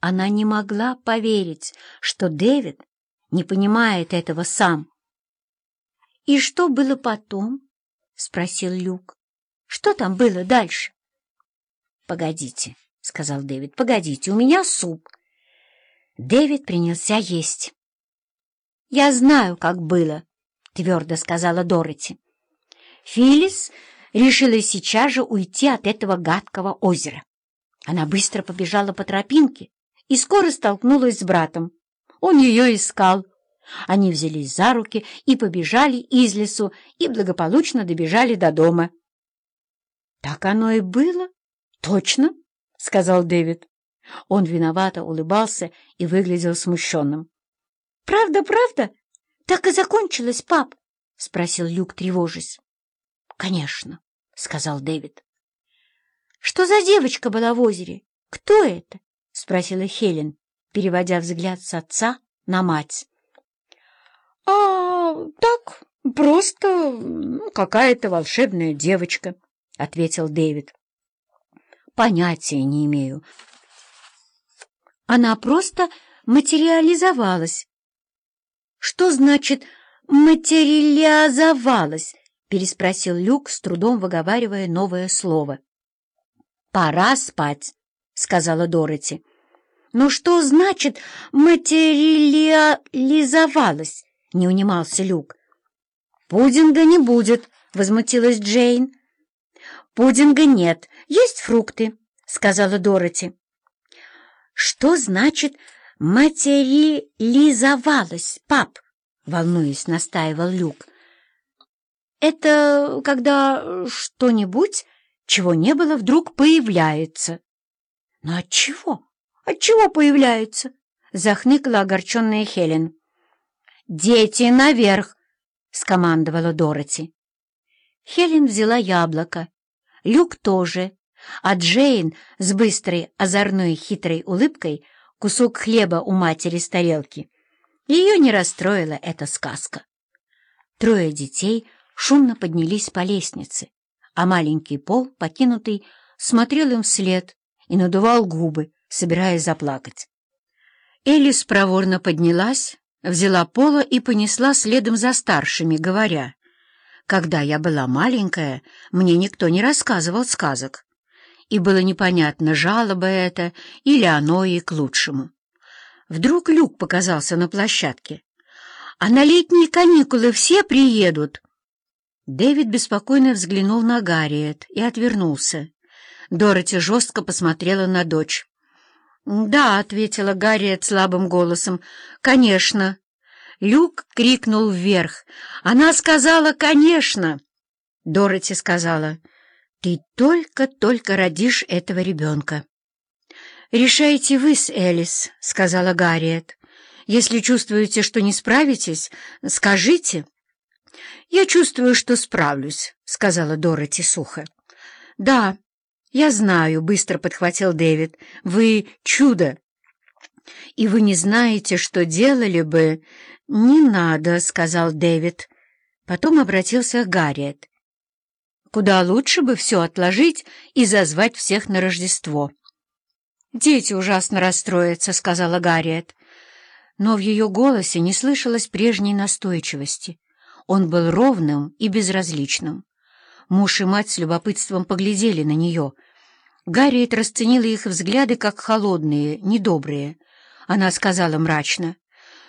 Она не могла поверить, что Дэвид не понимает этого сам. «И что было потом?» — спросил Люк. «Что там было дальше?» «Погодите», — сказал Дэвид, — «погодите, у меня суп». Дэвид принялся есть. «Я знаю, как было», — твердо сказала Дороти. Филлис решила сейчас же уйти от этого гадкого озера. Она быстро побежала по тропинке и скоро столкнулась с братом. Он ее искал. Они взялись за руки и побежали из лесу, и благополучно добежали до дома. — Так оно и было? Точно, — сказал Дэвид. Он виновато улыбался и выглядел смущенным. — Правда, правда? Так и закончилось, пап? — спросил Люк, тревожась. — Конечно, — сказал Дэвид. — Что за девочка была в озере? Кто это? — спросила Хелен, переводя взгляд с отца на мать. — А, так, просто ну, какая-то волшебная девочка, — ответил Дэвид. — Понятия не имею. Она просто материализовалась. — Что значит «материализовалась»? — переспросил Люк, с трудом выговаривая новое слово. — Пора спать, — сказала Дороти. «Но что значит материализовалась?» — не унимался Люк. «Пудинга не будет», — возмутилась Джейн. «Пудинга нет, есть фрукты», — сказала Дороти. «Что значит материализовалась, пап?» — волнуясь, настаивал Люк. «Это когда что-нибудь, чего не было, вдруг появляется». «Но от чего?» Отчего появляются? — захныкала огорченная Хелен. «Дети наверх!» — скомандовала Дороти. Хелен взяла яблоко. Люк тоже, а Джейн с быстрой, озорной, хитрой улыбкой кусок хлеба у матери с тарелки. Ее не расстроила эта сказка. Трое детей шумно поднялись по лестнице, а маленький пол, покинутый, смотрел им вслед и надувал губы, собираясь заплакать. Элис проворно поднялась, взяла пола и понесла следом за старшими, говоря, «Когда я была маленькая, мне никто не рассказывал сказок, и было непонятно, жалоба это или оно и к лучшему». Вдруг Люк показался на площадке. «А на летние каникулы все приедут?» Дэвид беспокойно взглянул на Гарриет и отвернулся. Дороти жестко посмотрела на дочь. «Да», — ответила Гарриет слабым голосом, — «конечно». Люк крикнул вверх. Она сказала «конечно». Дороти сказала, «Ты только-только родишь этого ребенка». «Решайте вы с Элис», — сказала Гарриет. «Если чувствуете, что не справитесь, скажите». «Я чувствую, что справлюсь», — сказала Дороти сухо. «Да, «Я знаю», — быстро подхватил Дэвид, — «вы чудо!» «И вы не знаете, что делали бы...» «Не надо», — сказал Дэвид. Потом обратился к Гарриет. «Куда лучше бы все отложить и зазвать всех на Рождество». «Дети ужасно расстроятся», — сказала Гарриет. Но в ее голосе не слышалось прежней настойчивости. Он был ровным и безразличным. Муж и мать с любопытством поглядели на нее. Гарриет расценила их взгляды как холодные, недобрые. Она сказала мрачно,